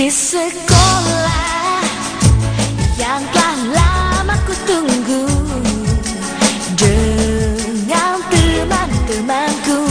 Di sekolah yang telah lama ku tunggu. Dengan teman-temanku.